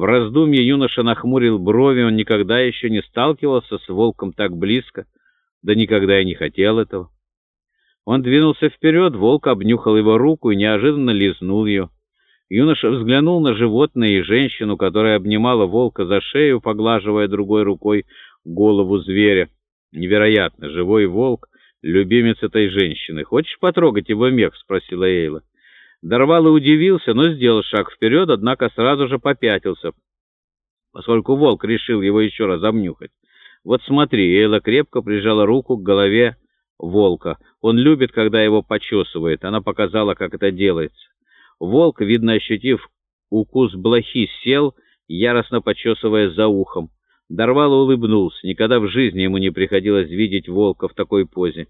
В раздумье юноша нахмурил брови, он никогда еще не сталкивался с волком так близко, да никогда и не хотел этого. Он двинулся вперед, волк обнюхал его руку и неожиданно лизнул ее. Юноша взглянул на животное и женщину, которая обнимала волка за шею, поглаживая другой рукой голову зверя. Невероятно, живой волк — любимец этой женщины. «Хочешь потрогать его мех?» — спросила Эйла. Дарвало удивился, но сделал шаг вперед, однако сразу же попятился, поскольку волк решил его еще раз обнюхать. «Вот смотри», — Эйла крепко прижала руку к голове волка. «Он любит, когда его почесывает». Она показала, как это делается. Волк, видно ощутив укус блохи, сел, яростно почесывая за ухом. Дарвало улыбнулся. Никогда в жизни ему не приходилось видеть волка в такой позе.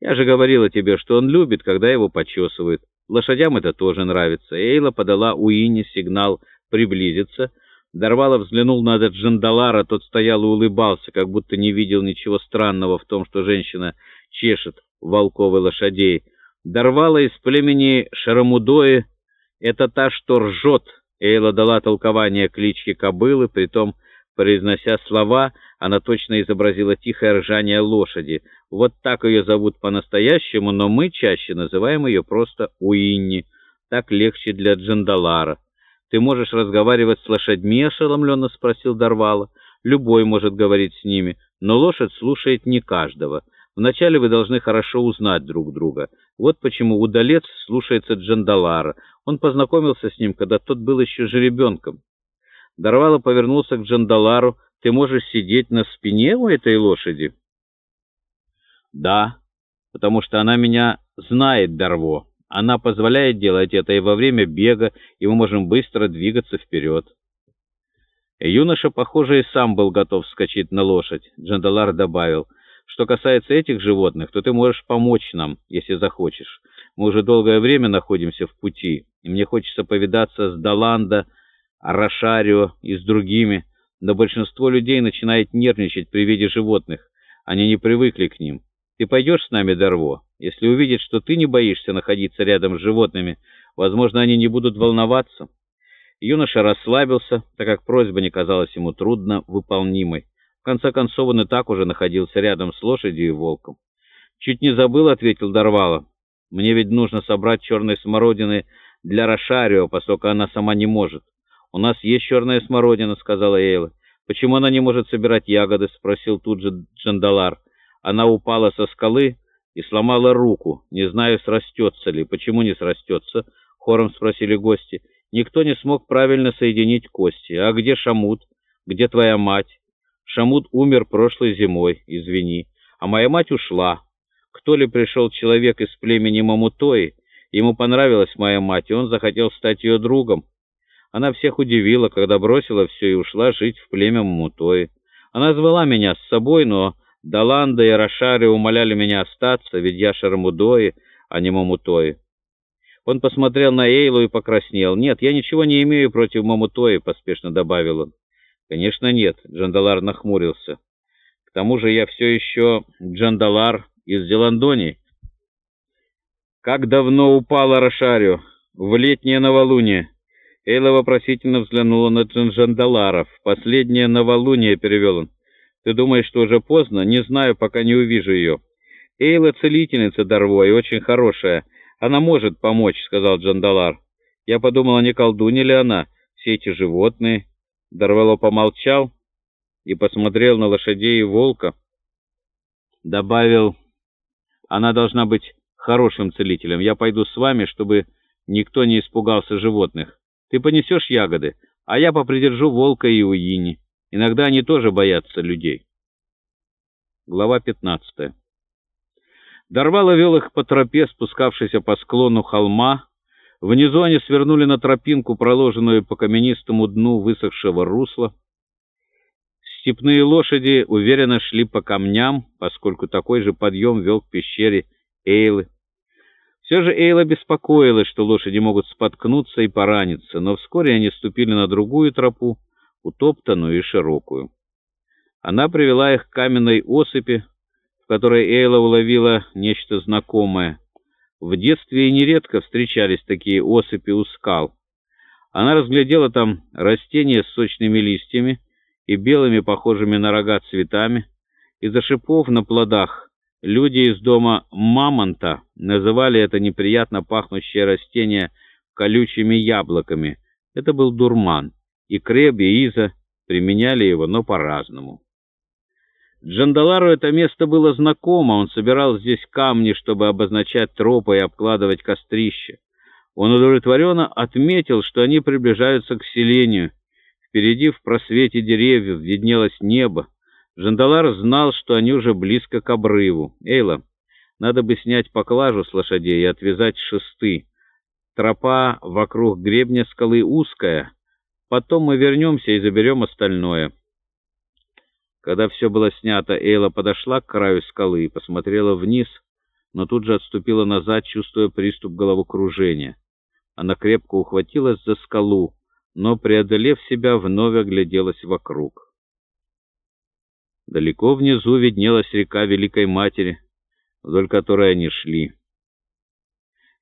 «Я же говорила тебе, что он любит, когда его почесывают». Лошадям это тоже нравится. Эйла подала Уинни сигнал приблизиться. Дарвало взглянул на этот Джандалара, тот стоял и улыбался, как будто не видел ничего странного в том, что женщина чешет волковой лошадей. Дарвало из племени Шарамудои — это та, что ржет. Эйла дала толкование клички кобылы, притом, произнося слова, она точно изобразила тихое ржание лошади — вот так ее зовут по-настоящему, но мы чаще называем ее просто Уинни. Так легче для Джандалара. «Ты можешь разговаривать с лошадьми?» — ошеломленно спросил Дарвала. «Любой может говорить с ними, но лошадь слушает не каждого. Вначале вы должны хорошо узнать друг друга. Вот почему удалец слушается Джандалара. Он познакомился с ним, когда тот был еще жеребенком». Дарвала повернулся к Джандалару. «Ты можешь сидеть на спине у этой лошади?» Да, потому что она меня знает, Дарво. Она позволяет делать это и во время бега, и мы можем быстро двигаться вперед. Юноша, похоже, и сам был готов вскочить на лошадь. Джандалар добавил, что касается этих животных, то ты можешь помочь нам, если захочешь. Мы уже долгое время находимся в пути, и мне хочется повидаться с Даланда, Арашарио и с другими, но большинство людей начинает нервничать при виде животных. Они не привыкли к ним. Ты пойдешь с нами, Дарво? Если увидят, что ты не боишься находиться рядом с животными, возможно, они не будут волноваться». Юноша расслабился, так как просьба не казалась ему трудно выполнимой. В конце концов, он и так уже находился рядом с лошадью и волком. «Чуть не забыл», — ответил Дарвала. «Мне ведь нужно собрать черной смородины для Рошарио, поскольку она сама не может». «У нас есть черная смородина», — сказала Эйла. «Почему она не может собирать ягоды?» — спросил тут же Джандалар. Она упала со скалы и сломала руку. Не знаю, срастется ли. Почему не срастется? Хором спросили гости. Никто не смог правильно соединить кости. А где Шамут? Где твоя мать? Шамут умер прошлой зимой, извини. А моя мать ушла. Кто ли пришел человек из племени Мамутои? Ему понравилась моя мать, и он захотел стать ее другом. Она всех удивила, когда бросила все и ушла жить в племя Мамутои. Она звала меня с собой, но Даланда и Рошари умоляли меня остаться, ведь я Шармудои, а не Мамутои. Он посмотрел на Эйлу и покраснел. «Нет, я ничего не имею против Мамутои», — поспешно добавил он. «Конечно нет», — Джандалар нахмурился. «К тому же я все еще Джандалар из Зеландонии». «Как давно упала Рошарио? В летнее новолуние». Эйла вопросительно взглянула на Джандалара. «В последнее новолуние», — перевел он. Ты думаешь, что уже поздно? Не знаю, пока не увижу ее. Эйла целительница Дарво и очень хорошая. Она может помочь, сказал Джандалар. Я подумал, а не колдунья ли она? Все эти животные. Дарвело помолчал и посмотрел на лошадей и волка. Добавил, она должна быть хорошим целителем. Я пойду с вами, чтобы никто не испугался животных. Ты понесешь ягоды, а я попридержу волка и уини. Иногда они тоже боятся людей. Глава 15. Дарвало вел их по тропе, спускавшейся по склону холма. Внизу они свернули на тропинку, проложенную по каменистому дну высохшего русла. Степные лошади уверенно шли по камням, поскольку такой же подъем вел к пещере Эйлы. Все же Эйла беспокоилась, что лошади могут споткнуться и пораниться, но вскоре они ступили на другую тропу, утоптанную и широкую. Она привела их к каменной осыпи, в которой Эйла уловила нечто знакомое. В детстве и нередко встречались такие осыпи у скал. Она разглядела там растения с сочными листьями и белыми, похожими на рога, цветами. Из-за шипов на плодах люди из дома Мамонта называли это неприятно пахнущее растение колючими яблоками. Это был дурман, и Креб и Иза применяли его, но по-разному. Джандалару это место было знакомо, он собирал здесь камни, чтобы обозначать тропы и обкладывать кострища. Он удовлетворенно отметил, что они приближаются к селению. Впереди в просвете деревьев виднелось небо. Джандалар знал, что они уже близко к обрыву. «Эйла, надо бы снять поклажу с лошадей и отвязать шесты. Тропа вокруг гребня скалы узкая. Потом мы вернемся и заберем остальное». Когда все было снято, Эйла подошла к краю скалы и посмотрела вниз, но тут же отступила назад, чувствуя приступ головокружения. Она крепко ухватилась за скалу, но, преодолев себя, вновь огляделась вокруг. Далеко внизу виднелась река Великой Матери, вдоль которой они шли.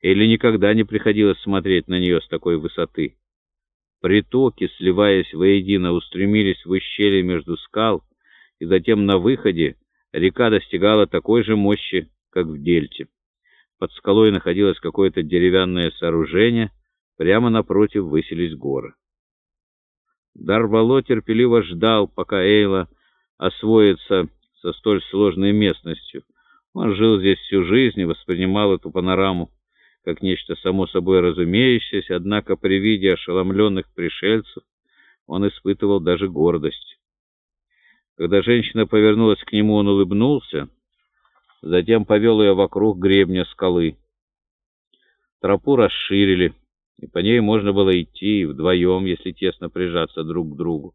Или никогда не приходилось смотреть на нее с такой высоты. Притоки, сливаясь воедино, устремились в ущелье между скал, и затем на выходе река достигала такой же мощи, как в дельте. Под скалой находилось какое-то деревянное сооружение, прямо напротив высились горы. Дарвало терпеливо ждал, пока Эйла освоится со столь сложной местностью. Он жил здесь всю жизнь и воспринимал эту панораму как нечто само собой разумеющееся, однако при виде ошеломленных пришельцев он испытывал даже гордость. Когда женщина повернулась к нему, он улыбнулся, затем повел ее вокруг гребня скалы. Тропу расширили, и по ней можно было идти вдвоем, если тесно прижаться друг к другу.